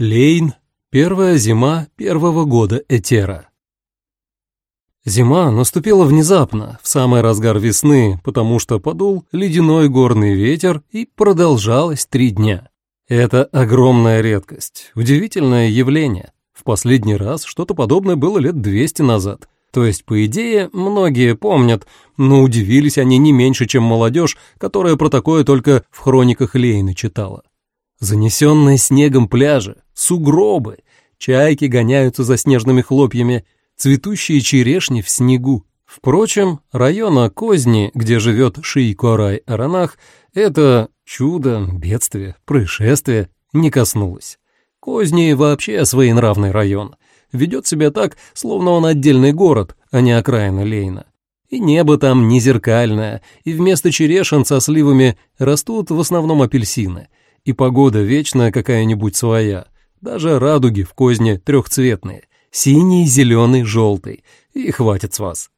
Лейн. Первая зима первого года Этера. Зима наступила внезапно, в самый разгар весны, потому что подул ледяной горный ветер и продолжалось три дня. Это огромная редкость, удивительное явление. В последний раз что-то подобное было лет 200 назад. То есть, по идее, многие помнят, но удивились они не меньше, чем молодежь, которая про такое только в хрониках Лейна читала. Занесенные снегом пляжи, сугробы, чайки гоняются за снежными хлопьями, цветущие черешни в снегу. Впрочем, района Козни, где живет Шиикорай Аранах, это чудо, бедствие, происшествие не коснулось. Козни вообще своенравный район. Ведет себя так, словно он отдельный город, а не окраина Лейна. И небо там не зеркальное, и вместо черешин со сливами растут в основном апельсины — и погода вечная какая-нибудь своя. Даже радуги в Козне трехцветные. Синий, зеленый, желтый. И хватит с вас.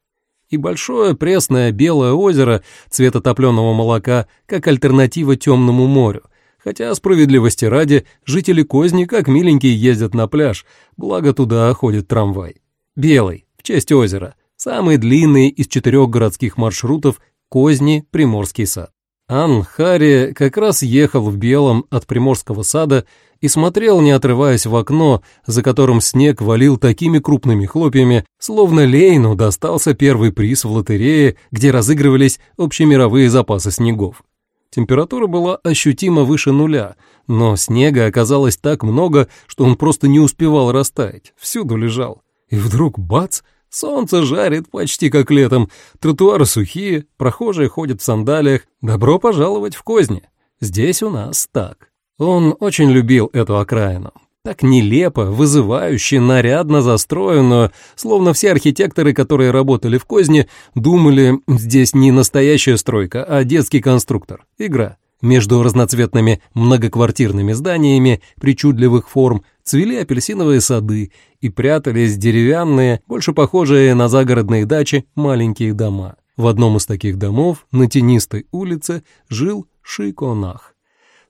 И большое пресное белое озеро цвета топленого молока как альтернатива темному морю. Хотя, справедливости ради, жители Козни как миленькие ездят на пляж, благо туда ходит трамвай. Белый, в честь озера. Самый длинный из четырех городских маршрутов Козни, Приморский сад. Ан Хари как раз ехал в белом от Приморского сада и смотрел, не отрываясь в окно, за которым снег валил такими крупными хлопьями, словно Лейну достался первый приз в лотерее, где разыгрывались общемировые запасы снегов. Температура была ощутимо выше нуля, но снега оказалось так много, что он просто не успевал растаять, всюду лежал. И вдруг бац! Солнце жарит почти как летом, тротуары сухие, прохожие ходят в сандалиях. Добро пожаловать в Козни. Здесь у нас так. Он очень любил эту окраину. Так нелепо, вызывающе, нарядно застроенную, словно все архитекторы, которые работали в Козне, думали, здесь не настоящая стройка, а детский конструктор, игра. Между разноцветными многоквартирными зданиями причудливых форм цвели апельсиновые сады и прятались деревянные, больше похожие на загородные дачи, маленькие дома. В одном из таких домов на тенистой улице жил Шиконах.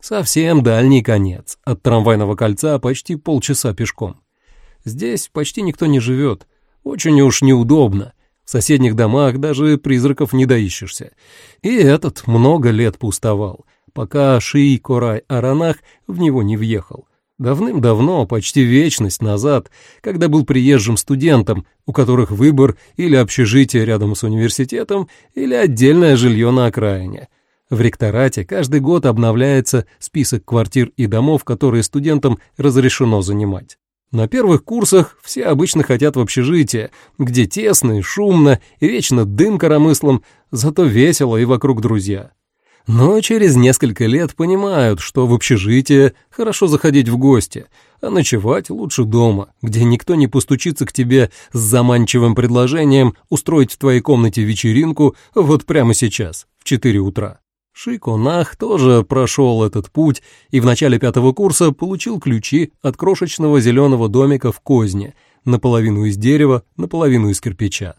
Совсем дальний конец, от трамвайного кольца почти полчаса пешком. Здесь почти никто не живет, очень уж неудобно. В соседних домах даже призраков не доищешься. И этот много лет пустовал, пока Шии Корай Аранах в него не въехал. Давным-давно, почти вечность назад, когда был приезжим студентом, у которых выбор или общежитие рядом с университетом, или отдельное жилье на окраине. В ректорате каждый год обновляется список квартир и домов, которые студентам разрешено занимать. На первых курсах все обычно хотят в общежитие, где тесно и шумно, и вечно дым коромыслом, зато весело и вокруг друзья но через несколько лет понимают, что в общежитие хорошо заходить в гости, а ночевать лучше дома, где никто не постучится к тебе с заманчивым предложением устроить в твоей комнате вечеринку вот прямо сейчас, в 4 утра. Шиконах тоже прошел этот путь и в начале пятого курса получил ключи от крошечного зеленого домика в Козне, наполовину из дерева, наполовину из кирпича.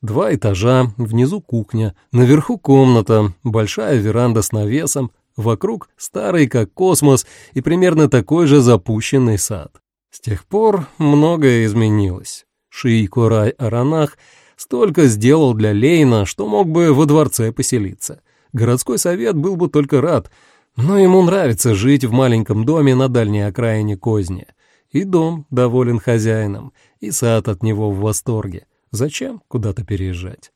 Два этажа, внизу кухня, наверху комната, большая веранда с навесом, вокруг старый как космос и примерно такой же запущенный сад. С тех пор многое изменилось. Шии Курай Аранах столько сделал для Лейна, что мог бы во дворце поселиться. Городской совет был бы только рад, но ему нравится жить в маленьком доме на дальней окраине Козни. И дом доволен хозяином, и сад от него в восторге. Зачем куда-то переезжать?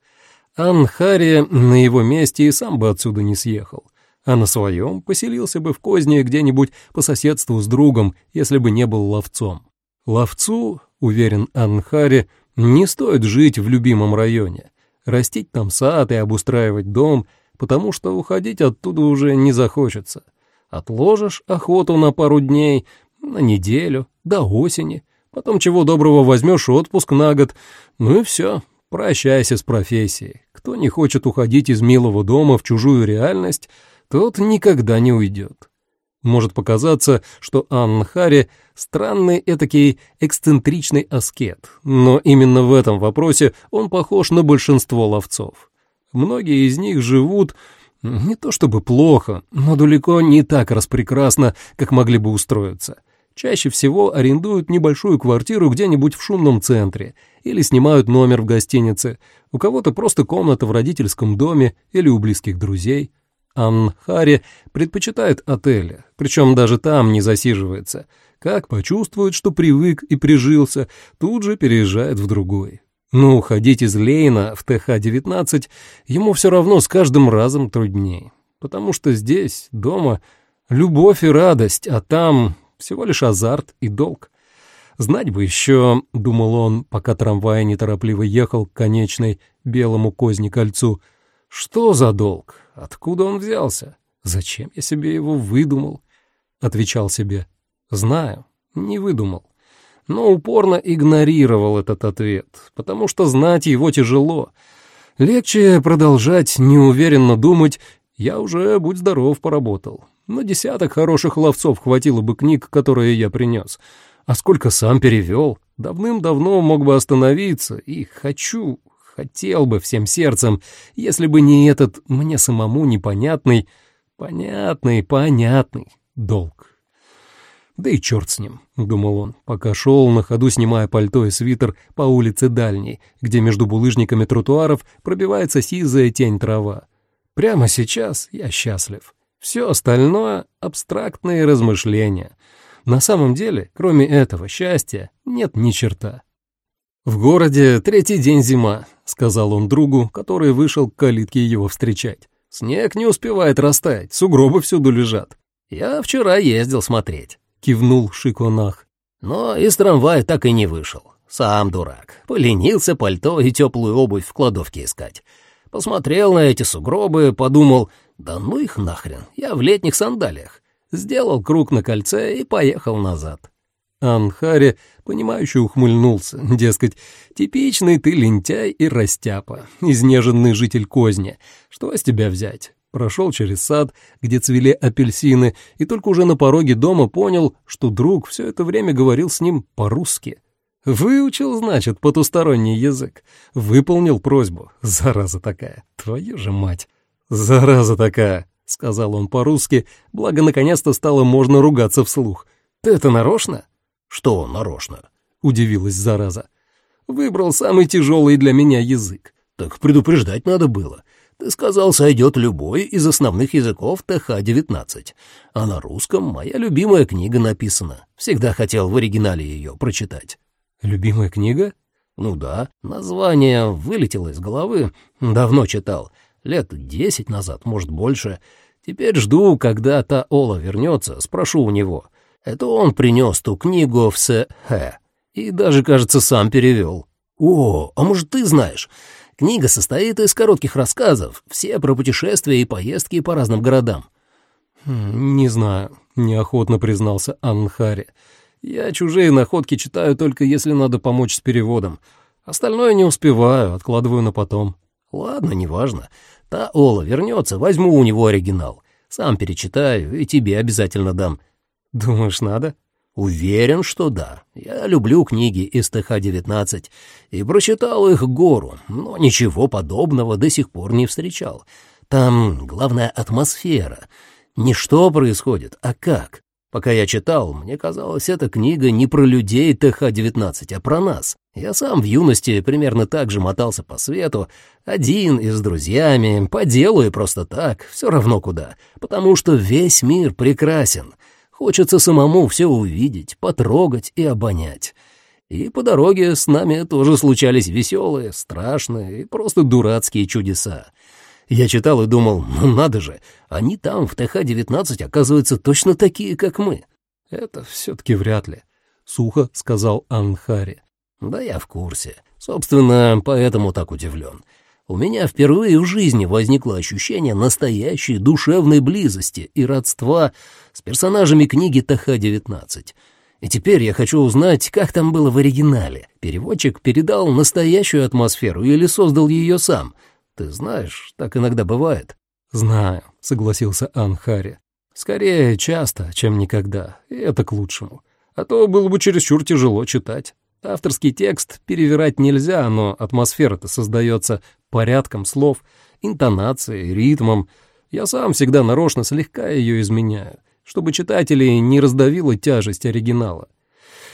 Анхари на его месте и сам бы отсюда не съехал, а на своем поселился бы в Козне где-нибудь по соседству с другом, если бы не был ловцом. Ловцу, уверен Анхари, не стоит жить в любимом районе, растить там сад и обустраивать дом, потому что уходить оттуда уже не захочется. Отложишь охоту на пару дней, на неделю, до осени — Потом чего доброго возьмешь отпуск на год, ну и все, прощайся с профессией. Кто не хочет уходить из милого дома в чужую реальность, тот никогда не уйдет. Может показаться, что Анн Харри — странный этакий эксцентричный аскет, но именно в этом вопросе он похож на большинство ловцов. Многие из них живут не то чтобы плохо, но далеко не так распрекрасно, как могли бы устроиться — Чаще всего арендуют небольшую квартиру где-нибудь в шумном центре или снимают номер в гостинице, у кого-то просто комната в родительском доме или у близких друзей. Анн Харри предпочитает отели, причем даже там не засиживается. Как почувствует, что привык и прижился, тут же переезжает в другой. Ну, ходить из Лейна в ТХ-19 ему все равно с каждым разом труднее, потому что здесь, дома, любовь и радость, а там всего лишь азарт и долг. Знать бы еще, — думал он, пока трамвай неторопливо ехал к конечной белому козни кольцу, — что за долг? Откуда он взялся? Зачем я себе его выдумал? Отвечал себе. Знаю, не выдумал. Но упорно игнорировал этот ответ, потому что знать его тяжело. Легче продолжать неуверенно думать, я уже, будь здоров, поработал. На десяток хороших ловцов хватило бы книг, которые я принес. А сколько сам перевел. Давным-давно мог бы остановиться, и хочу, хотел бы всем сердцем, если бы не этот мне самому непонятный, понятный, понятный долг. Да и черт с ним, — думал он, пока шел на ходу, снимая пальто и свитер по улице Дальней, где между булыжниками тротуаров пробивается сизая тень трава. Прямо сейчас я счастлив. Все остальное — абстрактные размышления. На самом деле, кроме этого счастья, нет ни черта. «В городе третий день зима», — сказал он другу, который вышел к калитке его встречать. «Снег не успевает растаять, сугробы всюду лежат. Я вчера ездил смотреть», — кивнул Шиконах. «Но из трамвая так и не вышел. Сам дурак. Поленился пальто и теплую обувь в кладовке искать. Посмотрел на эти сугробы, подумал, да ну их нахрен, я в летних сандалиях. Сделал круг на кольце и поехал назад. Анхари, понимающе ухмыльнулся, дескать, типичный ты лентяй и растяпа, изнеженный житель Козни. Что с тебя взять? Прошел через сад, где цвели апельсины, и только уже на пороге дома понял, что друг все это время говорил с ним по-русски. Выучил, значит, потусторонний язык. Выполнил просьбу. Зараза такая. Твою же мать. Зараза такая, сказал он по-русски, благо наконец-то стало можно ругаться вслух. Ты это нарочно? «Что нарочно?» — удивилась зараза. «Выбрал самый тяжелый для меня язык. Так предупреждать надо было. Ты сказал, сойдет любой из основных языков ТХ-19. А на русском моя любимая книга написана. Всегда хотел в оригинале ее прочитать». «Любимая книга?» «Ну да. Название вылетело из головы. Давно читал. Лет десять назад, может, больше. Теперь жду, когда та Ола вернется, спрошу у него. Это он принес ту книгу в С.Х. И даже, кажется, сам перевел. О, а может, ты знаешь? Книга состоит из коротких рассказов, все про путешествия и поездки по разным городам. Хм, «Не знаю», — неохотно признался Анхари. «Я чужие находки читаю только если надо помочь с переводом. Остальное не успеваю, откладываю на потом». «Ладно, неважно. Та Ола вернется, возьму у него оригинал. Сам перечитаю и тебе обязательно дам. Думаешь, надо? Уверен, что да. Я люблю книги из ТХ-19 и прочитал их гору, но ничего подобного до сих пор не встречал. Там главная атмосфера. Не что происходит, а как. Пока я читал, мне казалось, эта книга не про людей ТХ-19, а про нас. Я сам в юности примерно так же мотался по свету, один и с друзьями, по делу и просто так, все равно куда, потому что весь мир прекрасен — Хочется самому все увидеть, потрогать и обонять. И по дороге с нами тоже случались веселые, страшные и просто дурацкие чудеса. Я читал и думал, ну надо же, они там, в ТХ-19, оказываются точно такие, как мы. Это все-таки вряд ли, — сухо сказал Анхари. Да я в курсе. Собственно, поэтому так удивлен у меня впервые в жизни возникло ощущение настоящей душевной близости и родства с персонажами книги ТХ-19. И теперь я хочу узнать, как там было в оригинале. Переводчик передал настоящую атмосферу или создал ее сам. Ты знаешь, так иногда бывает. «Знаю», — согласился Анхари. «Скорее часто, чем никогда, и это к лучшему. А то было бы чересчур тяжело читать». Авторский текст перевирать нельзя, но атмосфера-то создается порядком слов, интонацией, ритмом. Я сам всегда нарочно слегка ее изменяю. чтобы читателей не раздавила тяжесть оригинала.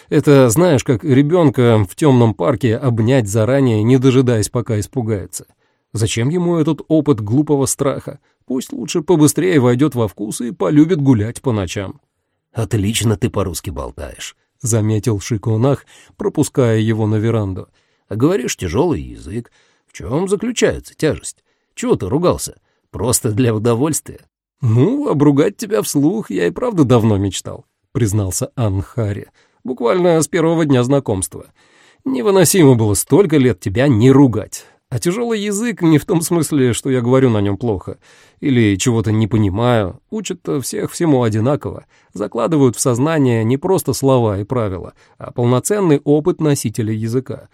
Это, знаешь, как ребенка в темном парке обнять заранее, не дожидаясь, пока испугается. Зачем ему этот опыт глупого страха? Пусть лучше побыстрее войдет во вкус и полюбит гулять по ночам. «Отлично ты по-русски болтаешь», — заметил Шикунах, пропуская его на веранду. «А говоришь, тяжелый язык. В чем заключается тяжесть? Чего ты ругался? Просто для удовольствия?» «Ну, обругать тебя вслух я и правда давно мечтал», — признался Анхари. «Буквально с первого дня знакомства. Невыносимо было столько лет тебя не ругать. А тяжелый язык не в том смысле, что я говорю на нем плохо или чего-то не понимаю. Учат всех всему одинаково. Закладывают в сознание не просто слова и правила, а полноценный опыт носителя языка.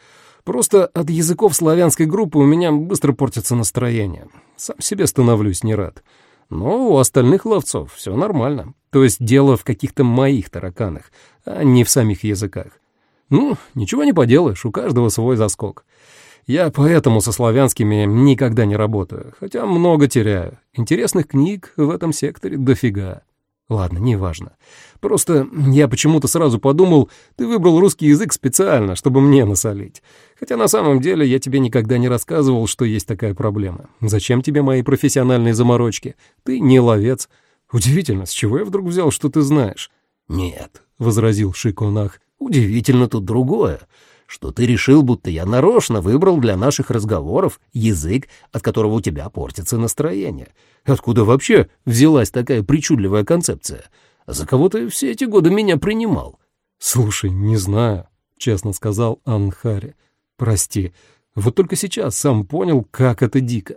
Просто от языков славянской группы у меня быстро портится настроение. Сам себе становлюсь не рад. Но у остальных ловцов все нормально. То есть дело в каких-то моих тараканах, а не в самих языках. Ну, ничего не поделаешь, у каждого свой заскок. Я поэтому со славянскими никогда не работаю, хотя много теряю. Интересных книг в этом секторе дофига. Ладно, неважно. Просто я почему-то сразу подумал, ты выбрал русский язык специально, чтобы мне насолить. Хотя на самом деле я тебе никогда не рассказывал, что есть такая проблема. Зачем тебе мои профессиональные заморочки? Ты не ловец. Удивительно, с чего я вдруг взял, что ты знаешь? «Нет», — возразил Шиконах, — «удивительно тут другое что ты решил, будто я нарочно выбрал для наших разговоров язык, от которого у тебя портится настроение. Откуда вообще взялась такая причудливая концепция? За кого ты все эти годы меня принимал? Слушай, не знаю, честно сказал Анхари. Прости, вот только сейчас сам понял, как это дико.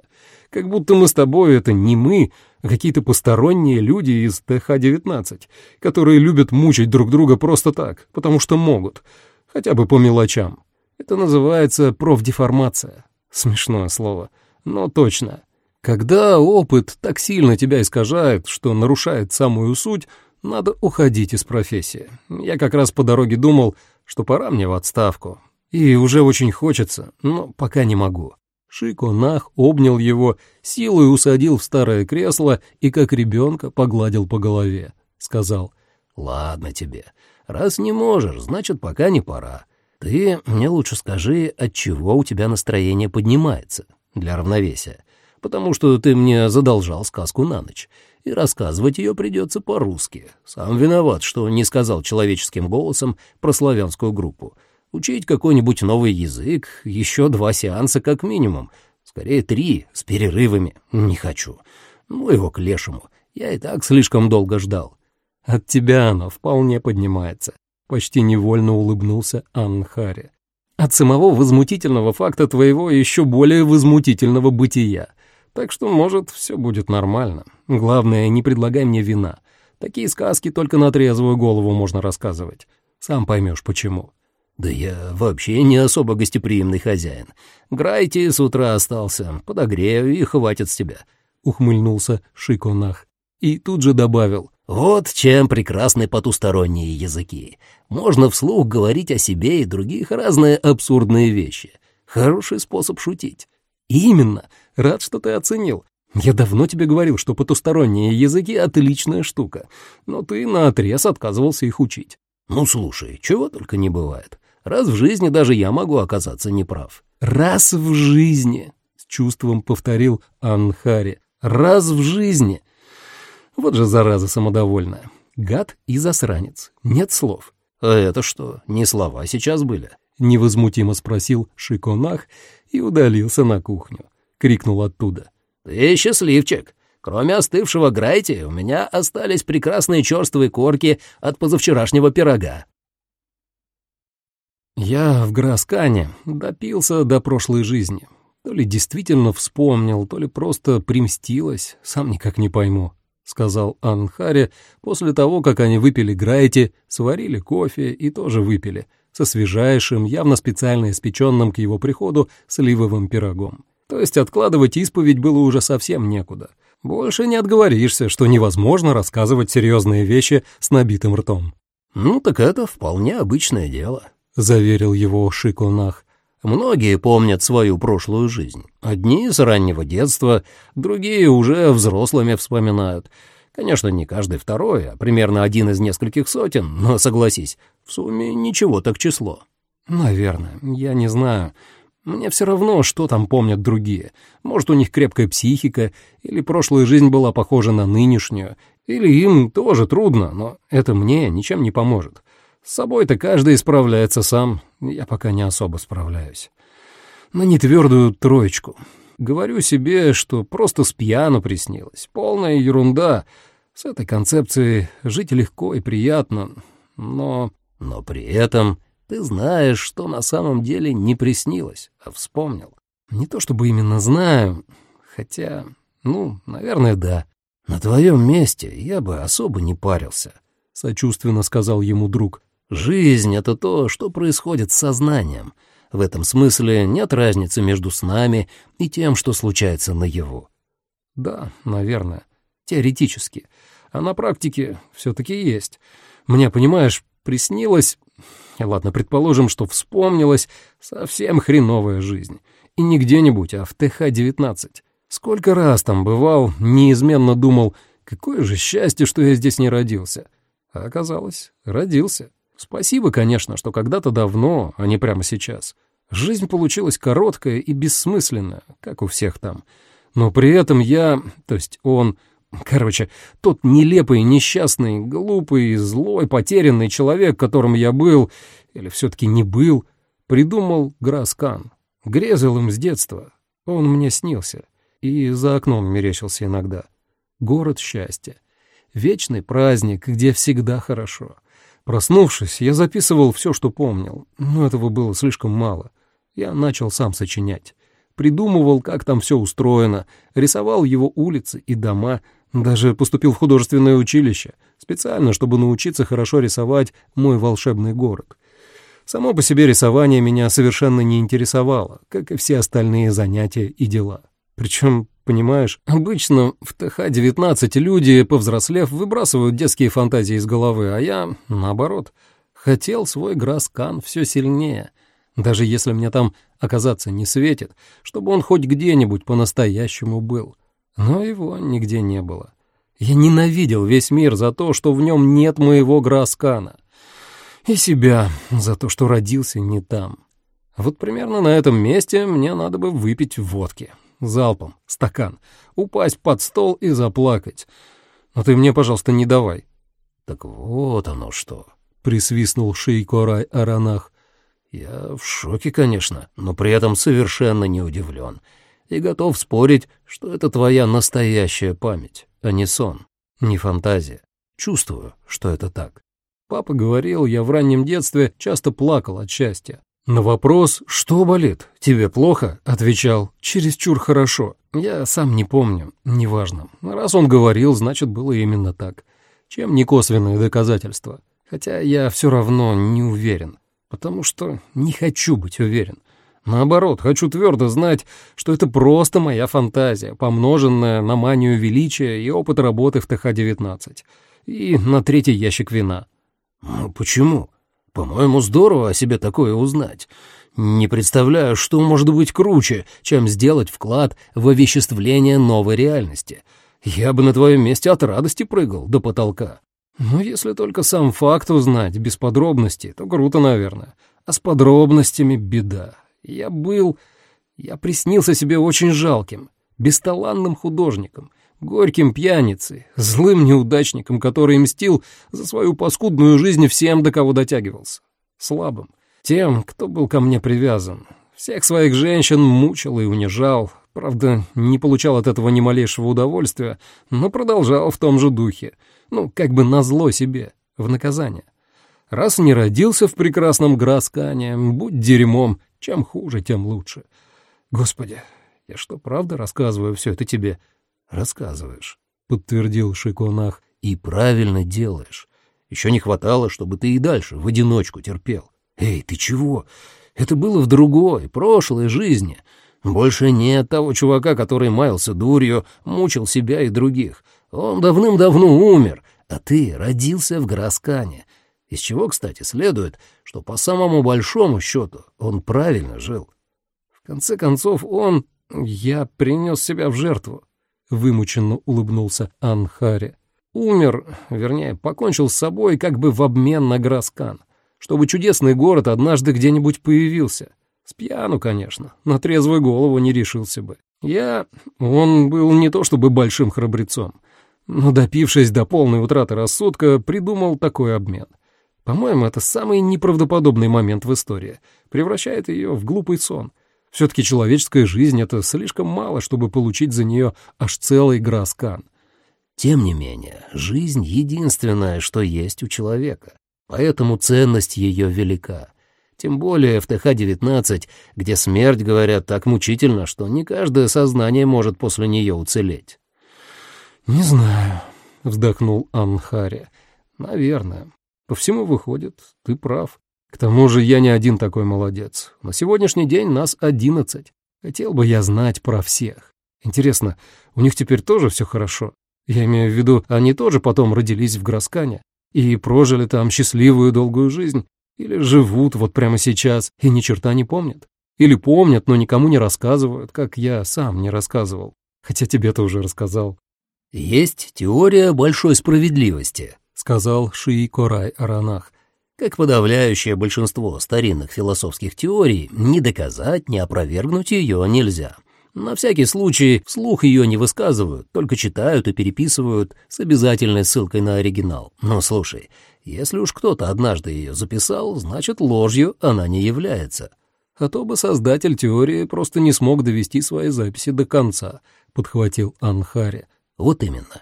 Как будто мы с тобой — это не мы, а какие-то посторонние люди из ТХ-19, которые любят мучить друг друга просто так, потому что могут — хотя бы по мелочам. Это называется профдеформация. Смешное слово, но точно. Когда опыт так сильно тебя искажает, что нарушает самую суть, надо уходить из профессии. Я как раз по дороге думал, что пора мне в отставку. И уже очень хочется, но пока не могу. Шико Нах обнял его, силой усадил в старое кресло и как ребенка погладил по голове. Сказал, «Ладно тебе, Раз не можешь, значит, пока не пора. Ты мне лучше скажи, от чего у тебя настроение поднимается для равновесия, потому что ты мне задолжал сказку на ночь, и рассказывать ее придется по-русски. Сам виноват, что не сказал человеческим голосом про славянскую группу. Учить какой-нибудь новый язык, еще два сеанса как минимум, скорее три, с перерывами, не хочу. Ну его к лешему, я и так слишком долго ждал. От тебя оно вполне поднимается. Почти невольно улыбнулся Анхари. От самого возмутительного факта твоего еще более возмутительного бытия. Так что, может, все будет нормально. Главное, не предлагай мне вина. Такие сказки только на трезвую голову можно рассказывать. Сам поймешь, почему. Да я вообще не особо гостеприимный хозяин. Грайте с утра остался, подогрею и хватит с тебя. Ухмыльнулся Шиконах. И тут же добавил — вот чем прекрасны потусторонние языки. Можно вслух говорить о себе и других разные абсурдные вещи. Хороший способ шутить. Именно. Рад, что ты оценил. Я давно тебе говорил, что потусторонние языки — отличная штука, но ты наотрез отказывался их учить. Ну, слушай, чего только не бывает. Раз в жизни даже я могу оказаться неправ. Раз в жизни, — с чувством повторил Анхари. Раз в жизни. Вот же зараза самодовольная. Гад и засранец. Нет слов. «А это что, не слова сейчас были?» — невозмутимо спросил Шиконах и удалился на кухню. Крикнул оттуда. «Ты счастливчик. Кроме остывшего грайте, у меня остались прекрасные черствые корки от позавчерашнего пирога». Я в Граскане допился до прошлой жизни. То ли действительно вспомнил, то ли просто примстилось, сам никак не пойму. — сказал Анхаре после того, как они выпили грайти, сварили кофе и тоже выпили, со свежайшим, явно специально испеченным к его приходу сливовым пирогом. То есть откладывать исповедь было уже совсем некуда. Больше не отговоришься, что невозможно рассказывать серьезные вещи с набитым ртом. «Ну так это вполне обычное дело», — заверил его Шиконах. Многие помнят свою прошлую жизнь. Одни с раннего детства, другие уже взрослыми вспоминают. Конечно, не каждый второй, а примерно один из нескольких сотен, но, согласись, в сумме ничего так число. Наверное, я не знаю. Мне все равно, что там помнят другие. Может, у них крепкая психика, или прошлая жизнь была похожа на нынешнюю, или им тоже трудно, но это мне ничем не поможет. С собой-то каждый справляется сам, я пока не особо справляюсь. На нетвердую троечку. Говорю себе, что просто с пьяну приснилось. Полная ерунда. С этой концепцией жить легко и приятно, но... Но при этом ты знаешь, что на самом деле не приснилось, а вспомнил. Не то чтобы именно знаю, хотя, ну, наверное, да. На твоем месте я бы особо не парился, — сочувственно сказал ему друг. Жизнь — это то, что происходит с сознанием — в этом смысле нет разницы между с нами и тем, что случается наяву. Да, наверное, теоретически. А на практике все-таки есть. Мне, понимаешь, приснилось... Ладно, предположим, что вспомнилась совсем хреновая жизнь. И не где-нибудь, а в ТХ-19. Сколько раз там бывал, неизменно думал, какое же счастье, что я здесь не родился. А оказалось, родился. Спасибо, конечно, что когда-то давно, а не прямо сейчас. Жизнь получилась короткая и бессмысленная, как у всех там. Но при этом я, то есть он, короче, тот нелепый, несчастный, глупый, злой, потерянный человек, которым я был, или все-таки не был, придумал Граскан. Грезил им с детства. Он мне снился. И за окном мерещился иногда. Город счастья. Вечный праздник, где всегда хорошо. Проснувшись, я записывал все, что помнил, но этого было слишком мало. Я начал сам сочинять. Придумывал, как там все устроено, рисовал его улицы и дома, даже поступил в художественное училище, специально, чтобы научиться хорошо рисовать мой волшебный город. Само по себе рисование меня совершенно не интересовало, как и все остальные занятия и дела. Причем Понимаешь, обычно в ТХ-19 люди, повзрослев, выбрасывают детские фантазии из головы, а я, наоборот, хотел свой Граскан все сильнее, даже если мне там оказаться не светит, чтобы он хоть где-нибудь по-настоящему был. Но его нигде не было. Я ненавидел весь мир за то, что в нем нет моего Граскана. И себя за то, что родился не там. Вот примерно на этом месте мне надо бы выпить водки залпом, стакан, упасть под стол и заплакать. Но ты мне, пожалуйста, не давай. Так вот оно что, присвистнул Шейкорай Аранах. Я в шоке, конечно, но при этом совершенно не удивлен. И готов спорить, что это твоя настоящая память, а не сон, не фантазия. Чувствую, что это так. Папа говорил, я в раннем детстве часто плакал от счастья. На вопрос «Что болит? Тебе плохо?» отвечал «Чересчур хорошо». Я сам не помню, неважно. Раз он говорил, значит, было именно так. Чем не косвенные доказательства. Хотя я все равно не уверен, потому что не хочу быть уверен. Наоборот, хочу твердо знать, что это просто моя фантазия, помноженная на манию величия и опыт работы в ТХ-19. И на третий ящик вина. «Ну почему?» По-моему, здорово о себе такое узнать. Не представляю, что может быть круче, чем сделать вклад в овеществление новой реальности. Я бы на твоем месте от радости прыгал до потолка. Ну, если только сам факт узнать, без подробностей, то круто, наверное. А с подробностями беда. Я был... Я приснился себе очень жалким, бесталанным художником, горьким пьяницей, злым неудачником, который мстил за свою паскудную жизнь всем, до кого дотягивался, слабым, тем, кто был ко мне привязан. Всех своих женщин мучил и унижал, правда, не получал от этого ни малейшего удовольствия, но продолжал в том же духе, ну, как бы назло себе, в наказание. Раз не родился в прекрасном Граскане, будь дерьмом, чем хуже, тем лучше. Господи, я что, правда рассказываю все это тебе?» Рассказываешь», — подтвердил Шиконах. «И правильно делаешь. Еще не хватало, чтобы ты и дальше в одиночку терпел. Эй, ты чего? Это было в другой, прошлой жизни. Больше нет того чувака, который маялся дурью, мучил себя и других. Он давным-давно умер, а ты родился в Граскане. Из чего, кстати, следует, что по самому большому счету он правильно жил. В конце концов, он... Я принес себя в жертву. — вымученно улыбнулся Анхаре. умер, вернее, покончил с собой как бы в обмен на Граскан, чтобы чудесный город однажды где-нибудь появился. С пьяну, конечно, на трезвую голову не решился бы. Я... Он был не то чтобы большим храбрецом, но, допившись до полной утраты рассудка, придумал такой обмен. По-моему, это самый неправдоподобный момент в истории. Превращает ее в глупый сон. Все-таки человеческая жизнь — это слишком мало, чтобы получить за нее аж целый граскан. Тем не менее, жизнь — единственное, что есть у человека. Поэтому ценность ее велика. Тем более в ТХ-19, где смерть, говорят, так мучительно, что не каждое сознание может после нее уцелеть. «Не знаю», — вздохнул Анхари. «Наверное. По всему выходит, ты прав. К тому же я не один такой молодец. На сегодняшний день нас одиннадцать. Хотел бы я знать про всех. Интересно, у них теперь тоже все хорошо? Я имею в виду, они тоже потом родились в Граскане и прожили там счастливую долгую жизнь, или живут вот прямо сейчас и ни черта не помнят. Или помнят, но никому не рассказывают, как я сам не рассказывал. Хотя тебе-то уже рассказал. «Есть теория большой справедливости», — сказал Шии Корай Аранах. Как подавляющее большинство старинных философских теорий, ни доказать, ни опровергнуть ее нельзя. На всякий случай вслух ее не высказывают, только читают и переписывают с обязательной ссылкой на оригинал. Но слушай, если уж кто-то однажды ее записал, значит, ложью она не является. А то бы создатель теории просто не смог довести свои записи до конца, — подхватил Анхари. Вот именно.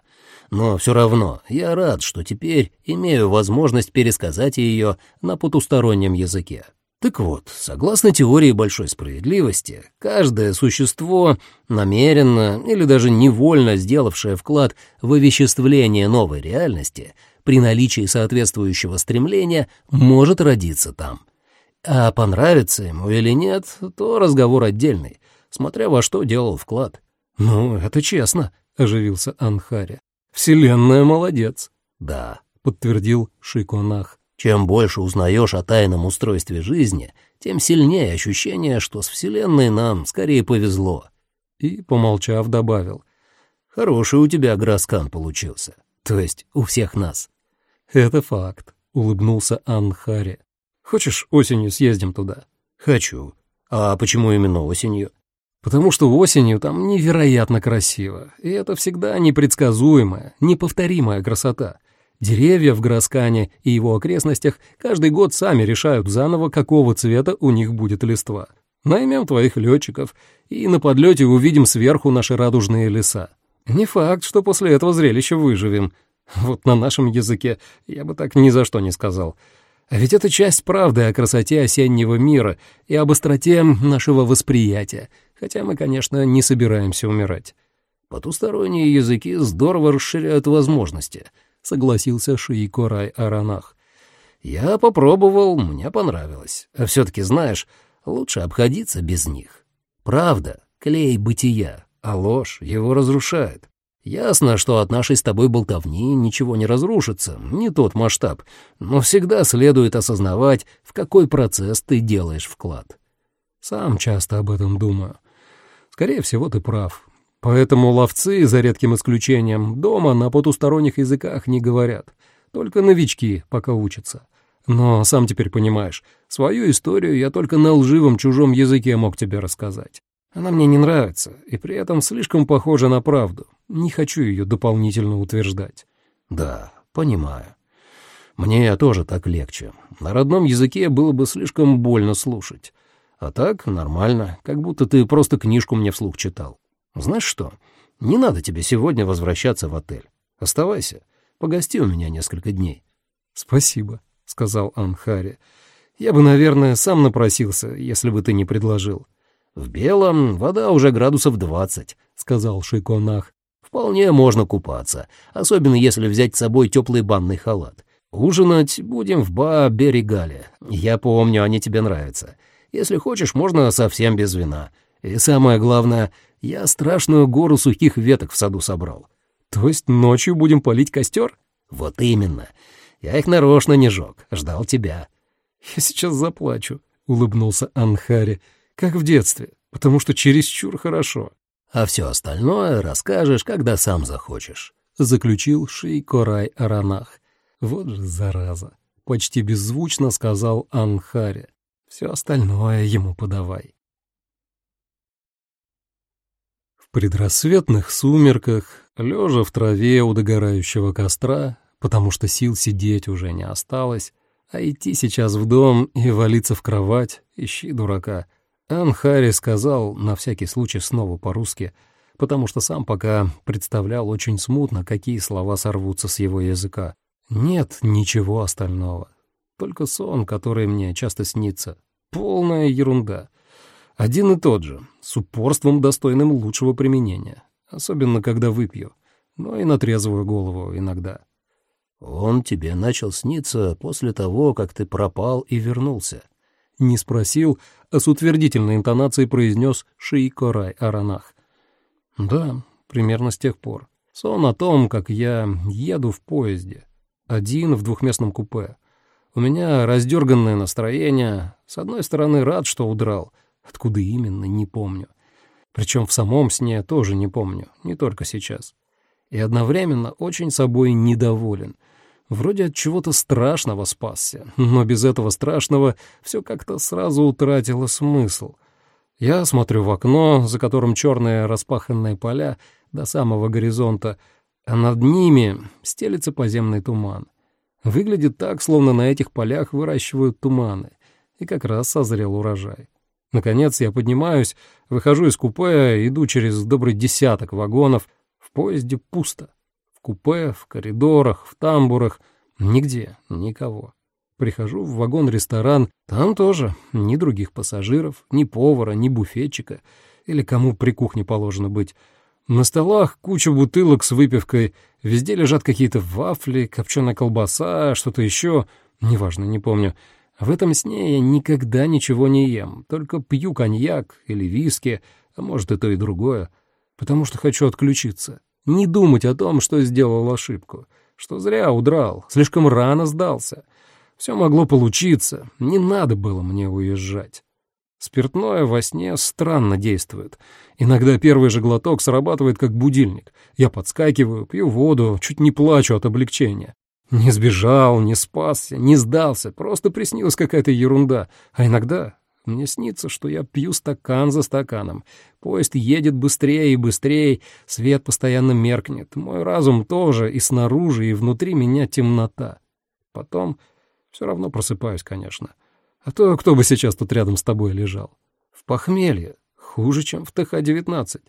Но все равно я рад, что теперь имею возможность пересказать ее на потустороннем языке. Так вот, согласно теории большой справедливости, каждое существо, намеренно или даже невольно сделавшее вклад в овеществление новой реальности, при наличии соответствующего стремления может родиться там. А понравится ему или нет, то разговор отдельный, смотря во что делал вклад. «Ну, это честно», — оживился Анхари. «Вселенная молодец». «Да», — подтвердил Шиконах. «Чем больше узнаешь о тайном устройстве жизни, тем сильнее ощущение, что с Вселенной нам скорее повезло». И, помолчав, добавил. «Хороший у тебя Граскан получился, то есть у всех нас». «Это факт», — улыбнулся Анхари. «Хочешь, осенью съездим туда?» «Хочу. А почему именно осенью?» «Потому что осенью там невероятно красиво, и это всегда непредсказуемая, неповторимая красота. Деревья в Граскане и его окрестностях каждый год сами решают заново, какого цвета у них будет листва. Наймем твоих летчиков, и на подлете увидим сверху наши радужные леса. Не факт, что после этого зрелища выживем, вот на нашем языке я бы так ни за что не сказал. А ведь это часть правды о красоте осеннего мира и об остроте нашего восприятия, хотя мы, конечно, не собираемся умирать. Потусторонние языки здорово расширяют возможности, согласился Шиико Рай Аранах. Я попробовал, мне понравилось. А все-таки, знаешь, лучше обходиться без них. Правда, клей бытия, а ложь его разрушает. Ясно, что от нашей с тобой болтовни ничего не разрушится, не тот масштаб, но всегда следует осознавать, в какой процесс ты делаешь вклад. Сам часто об этом думаю. Скорее всего, ты прав. Поэтому ловцы, за редким исключением, дома на потусторонних языках не говорят. Только новички пока учатся. Но сам теперь понимаешь, свою историю я только на лживом чужом языке мог тебе рассказать. Она мне не нравится, и при этом слишком похожа на правду. Не хочу ее дополнительно утверждать. Да, понимаю. Мне тоже так легче. На родном языке было бы слишком больно слушать. А так нормально, как будто ты просто книжку мне вслух читал. Знаешь что, не надо тебе сегодня возвращаться в отель. Оставайся, погости у меня несколько дней. Спасибо, — сказал Анхари. Я бы, наверное, сам напросился, если бы ты не предложил. «В белом вода уже градусов двадцать», — сказал Шиконах. «Вполне можно купаться, особенно если взять с собой теплый банный халат. Ужинать будем в Ба-Берегале. Я помню, они тебе нравятся. Если хочешь, можно совсем без вина. И самое главное, я страшную гору сухих веток в саду собрал». «То есть ночью будем полить костер?» «Вот именно. Я их нарочно не жег, ждал тебя». «Я сейчас заплачу», — улыбнулся Анхари как в детстве, потому что чересчур хорошо. А все остальное расскажешь, когда сам захочешь. заключил Шейкорай Аранах. Вот же зараза, почти беззвучно сказал Анхаре. Все остальное ему подавай. В предрассветных сумерках, лежа в траве у догорающего костра, потому что сил сидеть уже не осталось, а идти сейчас в дом и валиться в кровать, ищи дурака. Анхари сказал, на всякий случай снова по-русски, потому что сам пока представлял очень смутно, какие слова сорвутся с его языка. Нет ничего остального. Только сон, который мне часто снится. Полная ерунда. Один и тот же, с упорством, достойным лучшего применения. Особенно, когда выпью. Но и на трезвую голову иногда. «Он тебе начал сниться после того, как ты пропал и вернулся». Не спросил, а с утвердительной интонацией произнес Шейкорай Аранах. «Да, примерно с тех пор. Сон о том, как я еду в поезде. Один в двухместном купе. У меня раздерганное настроение. С одной стороны, рад, что удрал. Откуда именно, не помню. Причем в самом сне тоже не помню, не только сейчас. И одновременно очень собой недоволен. Вроде от чего-то страшного спасся, но без этого страшного все как-то сразу утратило смысл. Я смотрю в окно, за которым черные распаханные поля до самого горизонта — а над ними стелится поземный туман. Выглядит так, словно на этих полях выращивают туманы, и как раз созрел урожай. Наконец я поднимаюсь, выхожу из купе, иду через добрый десяток вагонов. В поезде пусто. В купе, в коридорах, в тамбурах. Нигде, никого. Прихожу в вагон-ресторан, там тоже ни других пассажиров, ни повара, ни буфетчика, или кому при кухне положено быть. На столах куча бутылок с выпивкой, везде лежат какие-то вафли, копченая колбаса, что-то еще, неважно, не помню. В этом сне я никогда ничего не ем, только пью коньяк или виски, а может и то и другое, потому что хочу отключиться, не думать о том, что сделал ошибку, что зря удрал, слишком рано сдался. Все могло получиться, не надо было мне уезжать. Спиртное во сне странно действует. Иногда первый же глоток срабатывает как будильник. Я подскакиваю, пью воду, чуть не плачу от облегчения. Не сбежал, не спасся, не сдался, просто приснилась какая-то ерунда. А иногда мне снится, что я пью стакан за стаканом. Поезд едет быстрее и быстрее, свет постоянно меркнет. Мой разум тоже, и снаружи, и внутри меня темнота. Потом все равно просыпаюсь, конечно. А то кто бы сейчас тут рядом с тобой лежал? В похмелье. Хуже, чем в ТХ-19.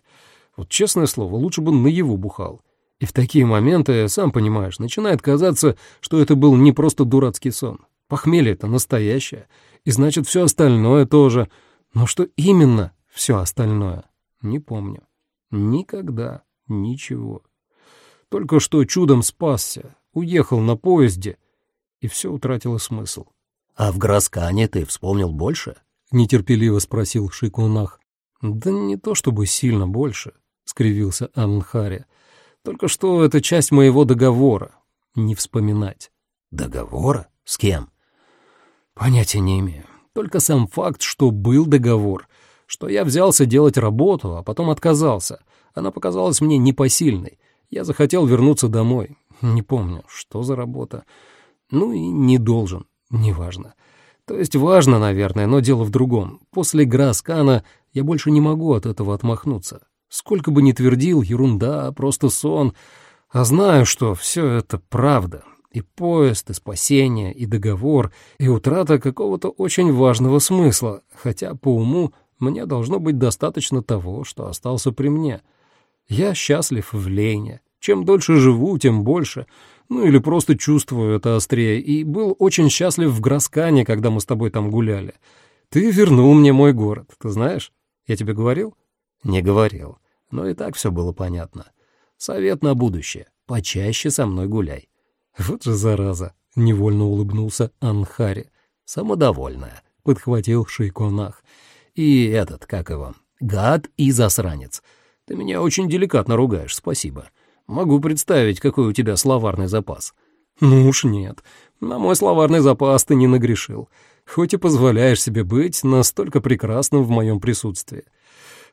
Вот честное слово, лучше бы наяву бухал. И в такие моменты, сам понимаешь, начинает казаться, что это был не просто дурацкий сон. Похмелье — это настоящее. И значит, все остальное тоже. Но что именно все остальное? Не помню. Никогда. Ничего. Только что чудом спасся, уехал на поезде, и все утратило смысл. «А в Гроскане ты вспомнил больше?» — нетерпеливо спросил Шикунах. «Да не то чтобы сильно больше», — скривился Анхари. «Только что это часть моего договора. Не вспоминать». «Договора? С кем?» «Понятия не имею. Только сам факт, что был договор, что я взялся делать работу, а потом отказался. Она показалась мне непосильной. Я захотел вернуться домой. Не помню, что за работа. Ну и не должен. Неважно. То есть важно, наверное, но дело в другом. После Граскана я больше не могу от этого отмахнуться. Сколько бы ни твердил, ерунда, просто сон. А знаю, что все это правда. И поезд, и спасение, и договор, и утрата какого-то очень важного смысла. Хотя по уму мне должно быть достаточно того, что остался при мне. Я счастлив в Лейне. Чем дольше живу, тем больше — ну или просто чувствую это острее, и был очень счастлив в Гроскане, когда мы с тобой там гуляли. Ты вернул мне мой город, ты знаешь? Я тебе говорил? Не говорил, но и так все было понятно. Совет на будущее. Почаще со мной гуляй. Вот же зараза, невольно улыбнулся Анхари. Самодовольная, подхватил Шейконах. И этот, как его, гад и засранец. Ты меня очень деликатно ругаешь, спасибо. Могу представить, какой у тебя словарный запас». «Ну уж нет. На мой словарный запас ты не нагрешил. Хоть и позволяешь себе быть настолько прекрасным в моем присутствии.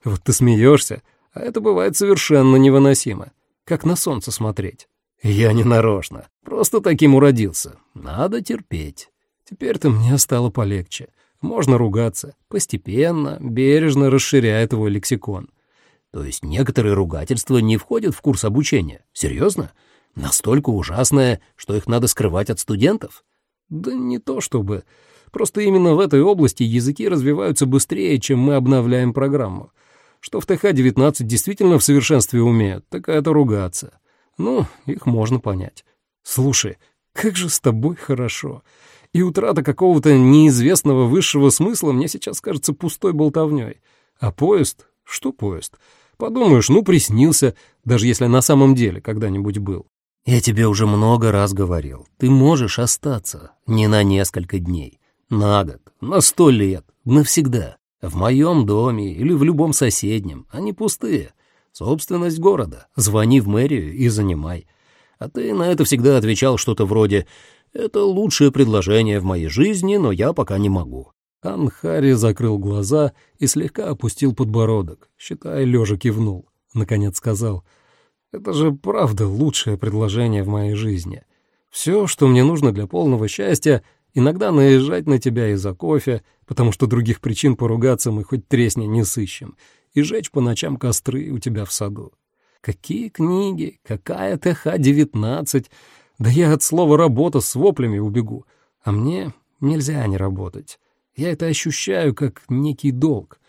Вот ты смеешься, а это бывает совершенно невыносимо. как на солнце смотреть. Я не нарочно, просто таким уродился. Надо терпеть. Теперь-то мне стало полегче. Можно ругаться, постепенно, бережно расширяя твой лексикон. То есть некоторые ругательства не входят в курс обучения? Серьезно? Настолько ужасное, что их надо скрывать от студентов? Да не то чтобы. Просто именно в этой области языки развиваются быстрее, чем мы обновляем программу. Что в ТХ-19 действительно в совершенстве умеют, так это ругаться. Ну, их можно понять. Слушай, как же с тобой хорошо. И утрата какого-то неизвестного высшего смысла мне сейчас кажется пустой болтовней. А поезд? Что поезд? Подумаешь, ну, приснился, даже если на самом деле когда-нибудь был. Я тебе уже много раз говорил, ты можешь остаться не на несколько дней, на год, на сто лет, навсегда. В моем доме или в любом соседнем, они пустые. Собственность города. Звони в мэрию и занимай. А ты на это всегда отвечал что-то вроде «Это лучшее предложение в моей жизни, но я пока не могу». Анхари закрыл глаза и слегка опустил подбородок, считая, лежа кивнул. Наконец сказал «Это же правда лучшее предложение в моей жизни. Все, что мне нужно для полного счастья, иногда наезжать на тебя из-за кофе, потому что других причин поругаться мы хоть тресни не сыщем, и жечь по ночам костры у тебя в саду. Какие книги, какая ТХ-19, да я от слова «работа» с воплями убегу, а мне нельзя не работать. Я это ощущаю как некий долг.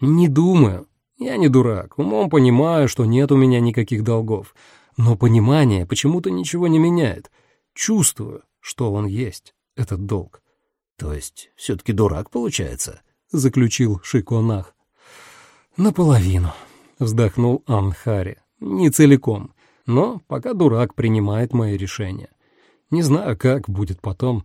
Не думаю, я не дурак, умом понимаю, что нет у меня никаких долгов, но понимание почему-то ничего не меняет. Чувствую, что он есть, этот долг. То есть все-таки дурак получается, заключил Шиконах. Наполовину, вздохнул Анхари. Не целиком, но пока дурак принимает мои решения. Не знаю, как будет потом.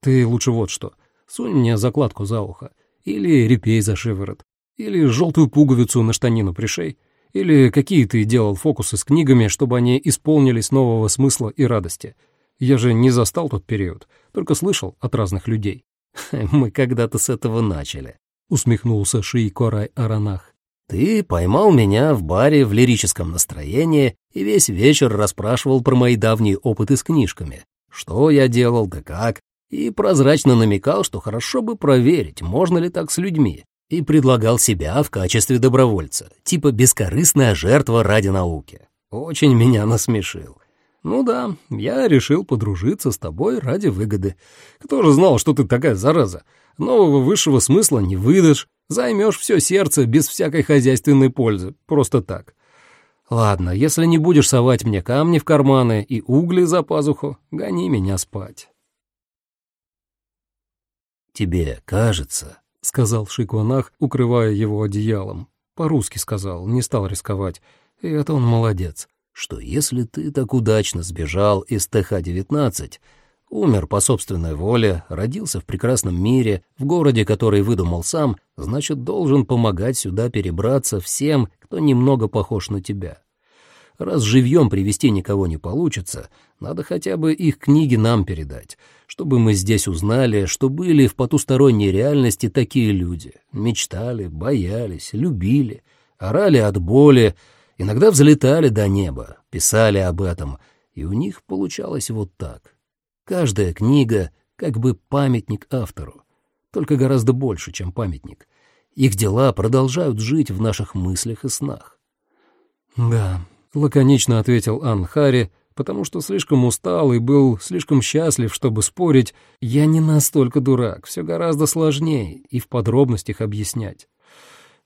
Ты лучше вот что, сунь мне закладку за ухо, или репей за шиворот, или желтую пуговицу на штанину пришей, или какие ты делал фокусы с книгами, чтобы они исполнились нового смысла и радости. Я же не застал тот период, только слышал от разных людей. «Мы когда-то с этого начали», — усмехнулся Ши Корай Аранах. «Ты поймал меня в баре в лирическом настроении и весь вечер расспрашивал про мои давние опыты с книжками. Что я делал, да как, и прозрачно намекал, что хорошо бы проверить, можно ли так с людьми, и предлагал себя в качестве добровольца, типа бескорыстная жертва ради науки. Очень меня насмешил. Ну да, я решил подружиться с тобой ради выгоды. Кто же знал, что ты такая зараза? Нового высшего смысла не выдашь, займешь все сердце без всякой хозяйственной пользы, просто так. Ладно, если не будешь совать мне камни в карманы и угли за пазуху, гони меня спать. «Тебе кажется», — сказал Шикванах, укрывая его одеялом. По-русски сказал, не стал рисковать. И это он молодец что если ты так удачно сбежал из ТХ-19, умер по собственной воле, родился в прекрасном мире, в городе, который выдумал сам, значит, должен помогать сюда перебраться всем, кто немного похож на тебя. Раз живьем привести никого не получится, надо хотя бы их книги нам передать, чтобы мы здесь узнали, что были в потусторонней реальности такие люди. Мечтали, боялись, любили, орали от боли, Иногда взлетали до неба, писали об этом, и у них получалось вот так. Каждая книга как бы памятник автору, только гораздо больше, чем памятник. Их дела продолжают жить в наших мыслях и снах. «Да», — лаконично ответил Анхари, потому что слишком устал и был слишком счастлив, чтобы спорить. «Я не настолько дурак, все гораздо сложнее и в подробностях объяснять».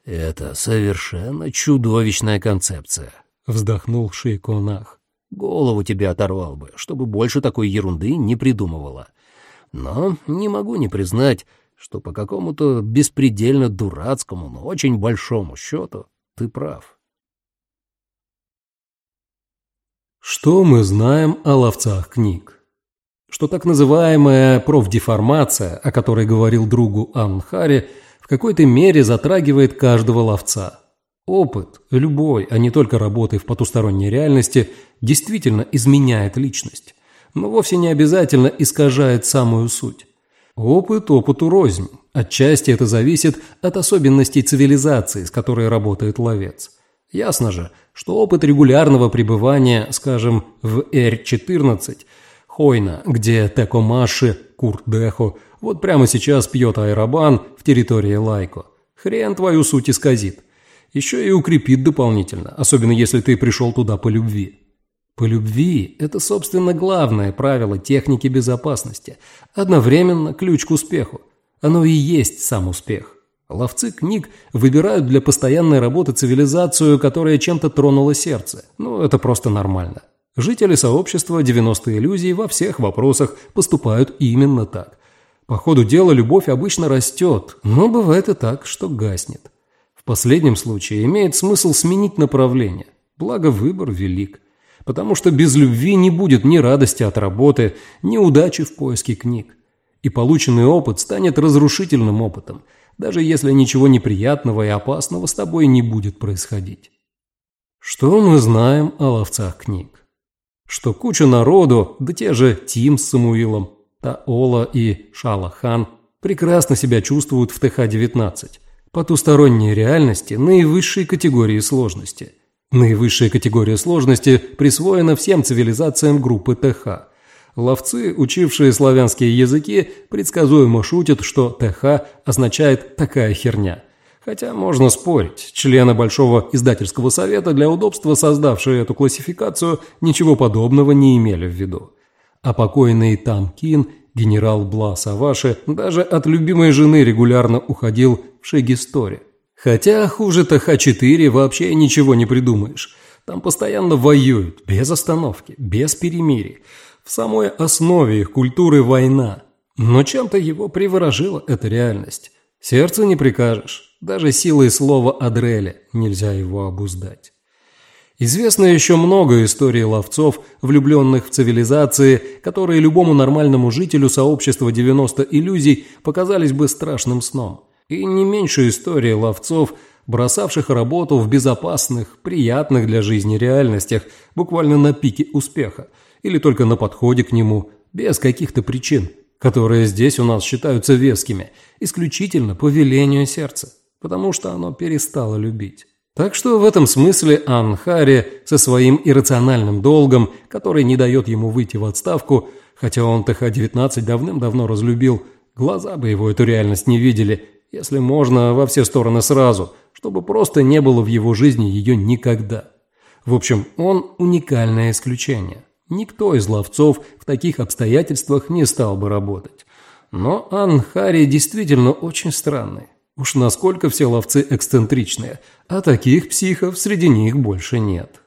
«Это совершенно чудовищная концепция», — вздохнул Шейконах. «Голову тебе оторвал бы, чтобы больше такой ерунды не придумывала. Но не могу не признать, что по какому-то беспредельно дурацкому, но очень большому счету ты прав». Что мы знаем о ловцах книг? Что так называемая профдеформация, о которой говорил другу Анхари, какой-то мере затрагивает каждого ловца. Опыт, любой, а не только работы в потусторонней реальности, действительно изменяет личность, но вовсе не обязательно искажает самую суть. Опыт опыту рознь. Отчасти это зависит от особенностей цивилизации, с которой работает ловец. Ясно же, что опыт регулярного пребывания, скажем, в Р-14, Хойна, где Текомаши, Курт-Дехо, вот прямо сейчас пьет аэробан в территории Лайко, хрен твою суть исказит. Еще и укрепит дополнительно, особенно если ты пришел туда по любви. По любви – это, собственно, главное правило техники безопасности, одновременно ключ к успеху. Оно и есть сам успех. Ловцы книг выбирают для постоянной работы цивилизацию, которая чем-то тронула сердце. Ну, это просто нормально. Жители сообщества 90 иллюзий во всех вопросах поступают именно так. По ходу дела любовь обычно растет, но бывает и так, что гаснет. В последнем случае имеет смысл сменить направление, благо выбор велик. Потому что без любви не будет ни радости от работы, ни удачи в поиске книг. И полученный опыт станет разрушительным опытом – даже если ничего неприятного и опасного с тобой не будет происходить. Что мы знаем о ловцах книг? Что куча народу, да те же Тим с Самуилом, Таола и Шалахан прекрасно себя чувствуют в ТХ-19, потусторонней реальности наивысшей категории сложности. Наивысшая категория сложности присвоена всем цивилизациям группы ТХ – Ловцы, учившие славянские языки, предсказуемо шутят, что ТХ означает «такая херня». Хотя можно спорить, члены Большого издательского совета, для удобства создавшие эту классификацию, ничего подобного не имели в виду. А покойный Тамкин, генерал Блас Аваши, даже от любимой жены регулярно уходил в Шегистори. Хотя хуже ТХ-4 вообще ничего не придумаешь. Там постоянно воюют, без остановки, без перемирий. В самой основе их культуры война. Но чем-то его приворожила эта реальность. Сердцу не прикажешь. Даже силой слова Адреля нельзя его обуздать. Известно еще много историй ловцов, влюбленных в цивилизации, которые любому нормальному жителю сообщества 90 иллюзий показались бы страшным сном. И не меньше истории ловцов, бросавших работу в безопасных, приятных для жизни реальностях, буквально на пике успеха – или только на подходе к нему, без каких-то причин, которые здесь у нас считаются вескими, исключительно по велению сердца, потому что оно перестало любить. Так что в этом смысле Анхари со своим иррациональным долгом, который не дает ему выйти в отставку, хотя он ТХ-19 давным-давно разлюбил, глаза бы его эту реальность не видели, если можно, во все стороны сразу, чтобы просто не было в его жизни ее никогда. В общем, он уникальное исключение. Никто из ловцов в таких обстоятельствах не стал бы работать. Но Анхари действительно очень странный. Уж насколько все ловцы эксцентричные, а таких психов среди них больше нет.